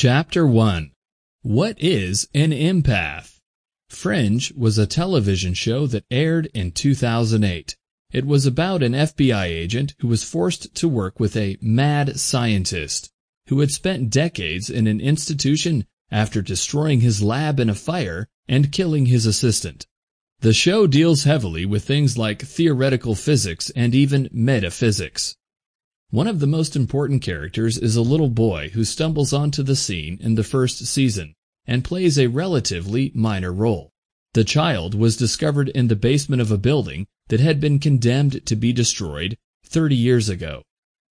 Chapter 1 What is an empath? Fringe was a television show that aired in 2008. It was about an FBI agent who was forced to work with a mad scientist who had spent decades in an institution after destroying his lab in a fire and killing his assistant. The show deals heavily with things like theoretical physics and even metaphysics. One of the most important characters is a little boy who stumbles onto the scene in the first season and plays a relatively minor role. The child was discovered in the basement of a building that had been condemned to be destroyed 30 years ago.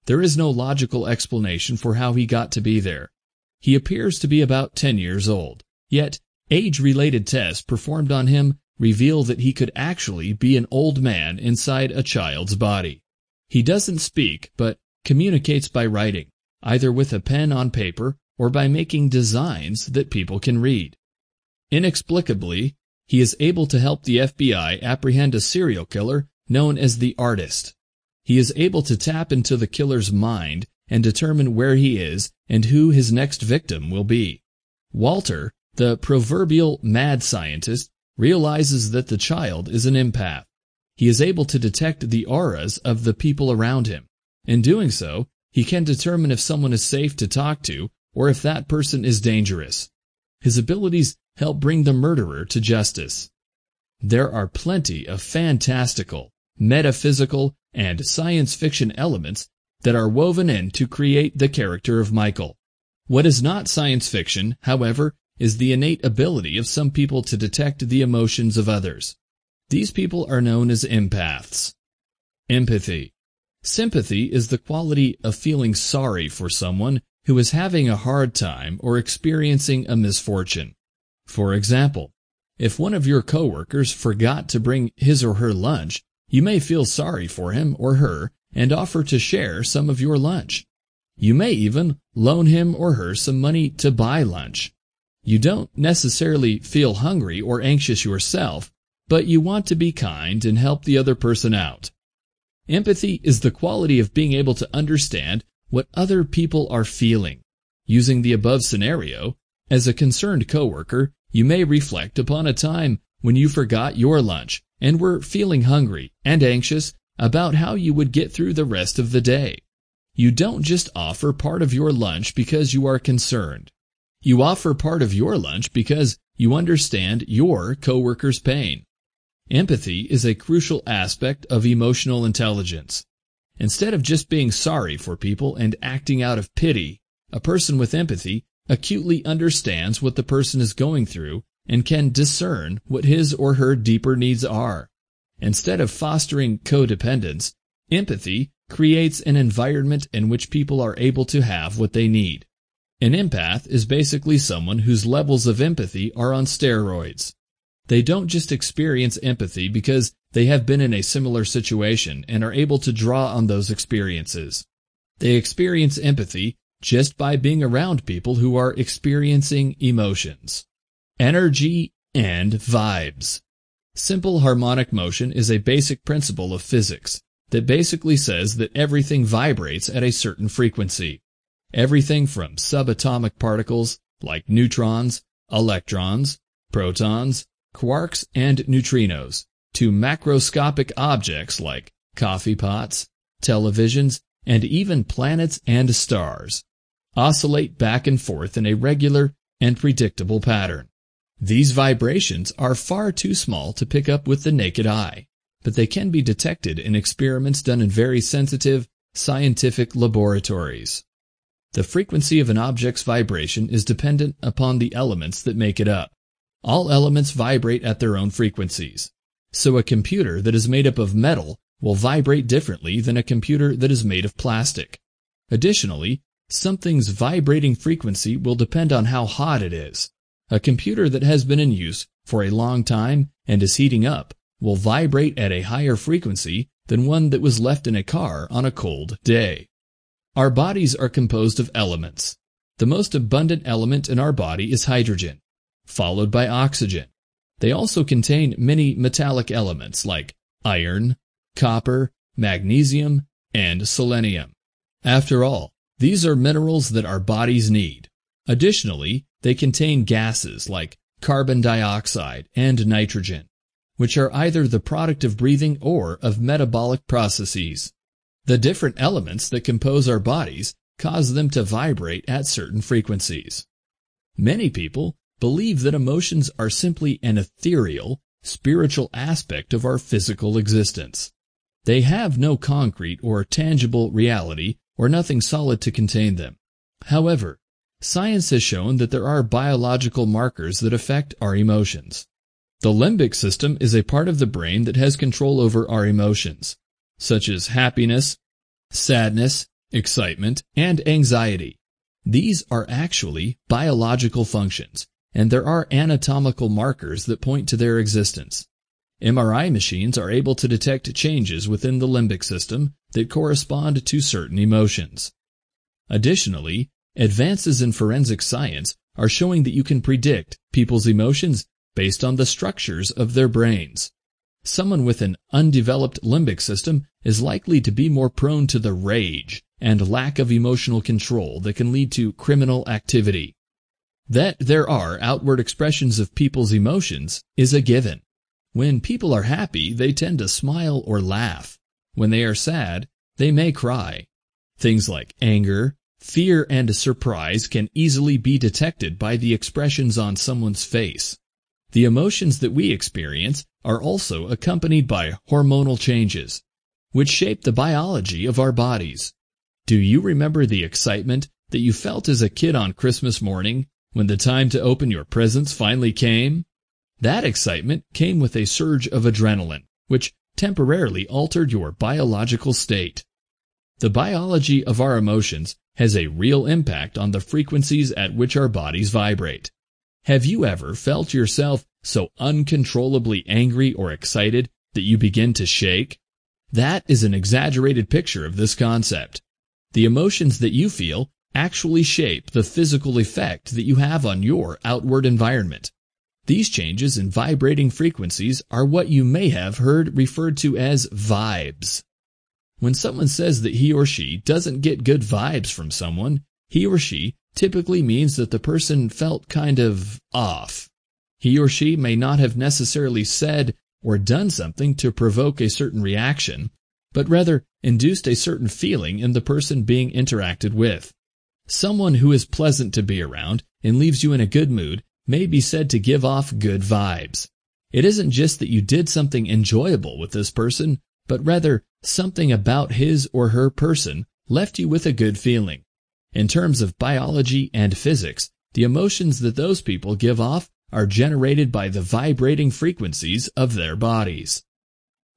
There is no logical explanation for how he got to be there. He appears to be about 10 years old, yet age-related tests performed on him reveal that he could actually be an old man inside a child's body. He doesn't speak, but communicates by writing, either with a pen on paper or by making designs that people can read. Inexplicably, he is able to help the FBI apprehend a serial killer known as the Artist. He is able to tap into the killer's mind and determine where he is and who his next victim will be. Walter, the proverbial mad scientist, realizes that the child is an empath. He is able to detect the auras of the people around him. In doing so, he can determine if someone is safe to talk to or if that person is dangerous. His abilities help bring the murderer to justice. There are plenty of fantastical, metaphysical, and science fiction elements that are woven in to create the character of Michael. What is not science fiction, however, is the innate ability of some people to detect the emotions of others. These people are known as empaths. Empathy. Sympathy is the quality of feeling sorry for someone who is having a hard time or experiencing a misfortune. For example, if one of your coworkers forgot to bring his or her lunch, you may feel sorry for him or her and offer to share some of your lunch. You may even loan him or her some money to buy lunch. You don't necessarily feel hungry or anxious yourself, but you want to be kind and help the other person out. Empathy is the quality of being able to understand what other people are feeling. Using the above scenario, as a concerned coworker, you may reflect upon a time when you forgot your lunch and were feeling hungry and anxious about how you would get through the rest of the day. You don't just offer part of your lunch because you are concerned. You offer part of your lunch because you understand your coworker's pain. Empathy is a crucial aspect of emotional intelligence. Instead of just being sorry for people and acting out of pity, a person with empathy acutely understands what the person is going through and can discern what his or her deeper needs are. Instead of fostering codependence, empathy creates an environment in which people are able to have what they need. An empath is basically someone whose levels of empathy are on steroids. They don't just experience empathy because they have been in a similar situation and are able to draw on those experiences. They experience empathy just by being around people who are experiencing emotions. Energy and vibes. Simple harmonic motion is a basic principle of physics that basically says that everything vibrates at a certain frequency. Everything from subatomic particles like neutrons, electrons, protons, quarks and neutrinos, to macroscopic objects like coffee pots, televisions, and even planets and stars, oscillate back and forth in a regular and predictable pattern. These vibrations are far too small to pick up with the naked eye, but they can be detected in experiments done in very sensitive, scientific laboratories. The frequency of an object's vibration is dependent upon the elements that make it up. All elements vibrate at their own frequencies. So a computer that is made up of metal will vibrate differently than a computer that is made of plastic. Additionally, something's vibrating frequency will depend on how hot it is. A computer that has been in use for a long time and is heating up will vibrate at a higher frequency than one that was left in a car on a cold day. Our bodies are composed of elements. The most abundant element in our body is hydrogen followed by oxygen. They also contain many metallic elements like iron, copper, magnesium, and selenium. After all, these are minerals that our bodies need. Additionally, they contain gases like carbon dioxide and nitrogen, which are either the product of breathing or of metabolic processes. The different elements that compose our bodies cause them to vibrate at certain frequencies. Many people believe that emotions are simply an ethereal, spiritual aspect of our physical existence. They have no concrete or tangible reality or nothing solid to contain them. However, science has shown that there are biological markers that affect our emotions. The limbic system is a part of the brain that has control over our emotions, such as happiness, sadness, excitement, and anxiety. These are actually biological functions, and there are anatomical markers that point to their existence. MRI machines are able to detect changes within the limbic system that correspond to certain emotions. Additionally, advances in forensic science are showing that you can predict people's emotions based on the structures of their brains. Someone with an undeveloped limbic system is likely to be more prone to the rage and lack of emotional control that can lead to criminal activity. That there are outward expressions of people's emotions is a given. When people are happy, they tend to smile or laugh. When they are sad, they may cry. Things like anger, fear, and surprise can easily be detected by the expressions on someone's face. The emotions that we experience are also accompanied by hormonal changes, which shape the biology of our bodies. Do you remember the excitement that you felt as a kid on Christmas morning when the time to open your presents finally came? That excitement came with a surge of adrenaline, which temporarily altered your biological state. The biology of our emotions has a real impact on the frequencies at which our bodies vibrate. Have you ever felt yourself so uncontrollably angry or excited that you begin to shake? That is an exaggerated picture of this concept. The emotions that you feel actually shape the physical effect that you have on your outward environment. These changes in vibrating frequencies are what you may have heard referred to as vibes. When someone says that he or she doesn't get good vibes from someone, he or she typically means that the person felt kind of off. He or she may not have necessarily said or done something to provoke a certain reaction, but rather induced a certain feeling in the person being interacted with. Someone who is pleasant to be around and leaves you in a good mood may be said to give off good vibes. It isn't just that you did something enjoyable with this person, but rather something about his or her person left you with a good feeling. In terms of biology and physics, the emotions that those people give off are generated by the vibrating frequencies of their bodies.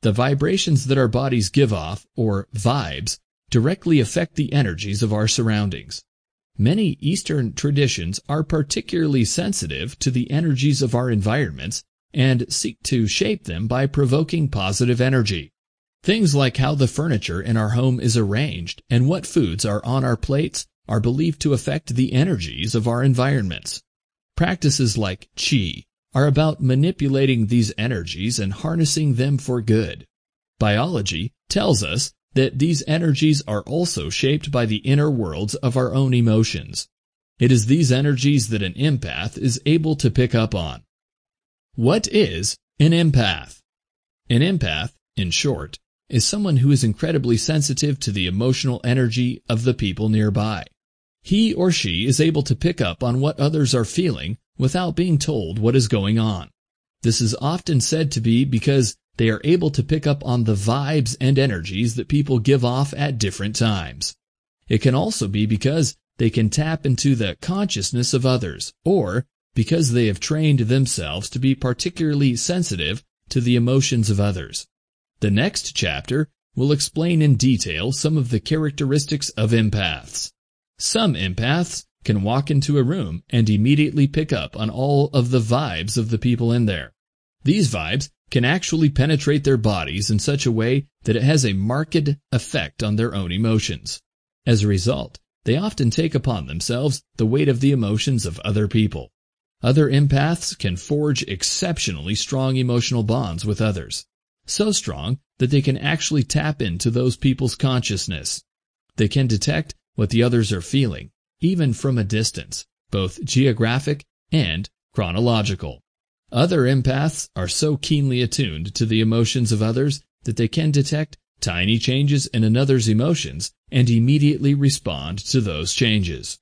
The vibrations that our bodies give off, or vibes, directly affect the energies of our surroundings. Many Eastern traditions are particularly sensitive to the energies of our environments and seek to shape them by provoking positive energy. Things like how the furniture in our home is arranged and what foods are on our plates are believed to affect the energies of our environments. Practices like qi are about manipulating these energies and harnessing them for good. Biology tells us that these energies are also shaped by the inner worlds of our own emotions. It is these energies that an empath is able to pick up on. What is an empath? An empath, in short, is someone who is incredibly sensitive to the emotional energy of the people nearby. He or she is able to pick up on what others are feeling without being told what is going on. This is often said to be because they are able to pick up on the vibes and energies that people give off at different times. It can also be because they can tap into the consciousness of others, or because they have trained themselves to be particularly sensitive to the emotions of others. The next chapter will explain in detail some of the characteristics of empaths. Some empaths can walk into a room and immediately pick up on all of the vibes of the people in there. These vibes can actually penetrate their bodies in such a way that it has a marked effect on their own emotions. As a result, they often take upon themselves the weight of the emotions of other people. Other empaths can forge exceptionally strong emotional bonds with others, so strong that they can actually tap into those people's consciousness. They can detect what the others are feeling, even from a distance, both geographic and chronological. Other empaths are so keenly attuned to the emotions of others that they can detect tiny changes in another's emotions and immediately respond to those changes.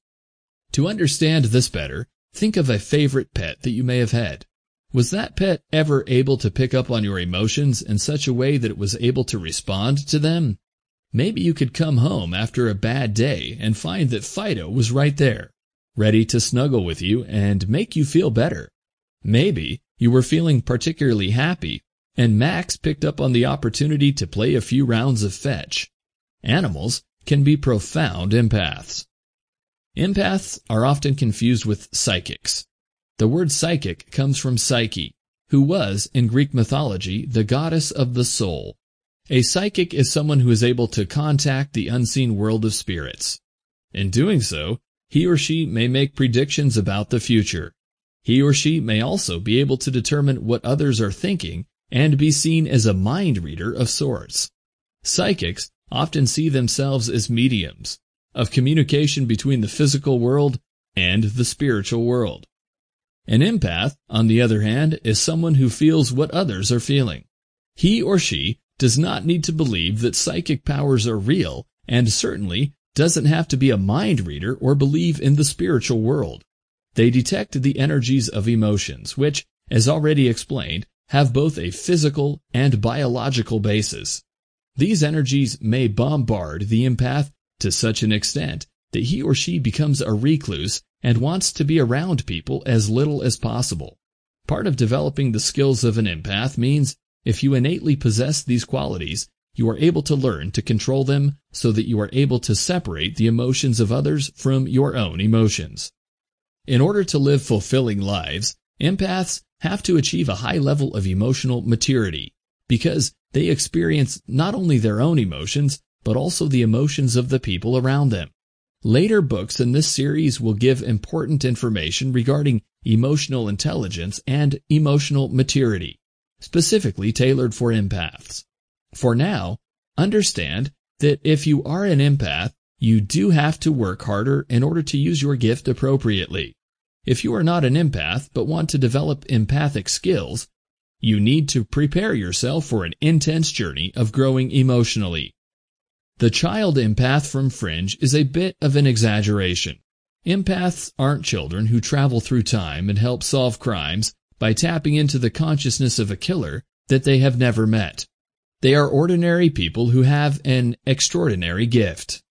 To understand this better, think of a favorite pet that you may have had. Was that pet ever able to pick up on your emotions in such a way that it was able to respond to them? Maybe you could come home after a bad day and find that Fido was right there, ready to snuggle with you and make you feel better. Maybe you were feeling particularly happy and Max picked up on the opportunity to play a few rounds of fetch. Animals can be profound empaths. Empaths are often confused with psychics. The word psychic comes from Psyche, who was, in Greek mythology, the goddess of the soul. A psychic is someone who is able to contact the unseen world of spirits. In doing so, he or she may make predictions about the future. He or she may also be able to determine what others are thinking and be seen as a mind reader of sorts. Psychics often see themselves as mediums of communication between the physical world and the spiritual world. An empath, on the other hand, is someone who feels what others are feeling. He or she does not need to believe that psychic powers are real and certainly doesn't have to be a mind reader or believe in the spiritual world. They detect the energies of emotions, which, as already explained, have both a physical and biological basis. These energies may bombard the empath to such an extent that he or she becomes a recluse and wants to be around people as little as possible. Part of developing the skills of an empath means if you innately possess these qualities, you are able to learn to control them so that you are able to separate the emotions of others from your own emotions. In order to live fulfilling lives, empaths have to achieve a high level of emotional maturity because they experience not only their own emotions, but also the emotions of the people around them. Later books in this series will give important information regarding emotional intelligence and emotional maturity specifically tailored for empaths. For now, understand that if you are an empath, you do have to work harder in order to use your gift appropriately. If you are not an empath but want to develop empathic skills, you need to prepare yourself for an intense journey of growing emotionally. The child empath from Fringe is a bit of an exaggeration. Empaths aren't children who travel through time and help solve crimes by tapping into the consciousness of a killer that they have never met. They are ordinary people who have an extraordinary gift.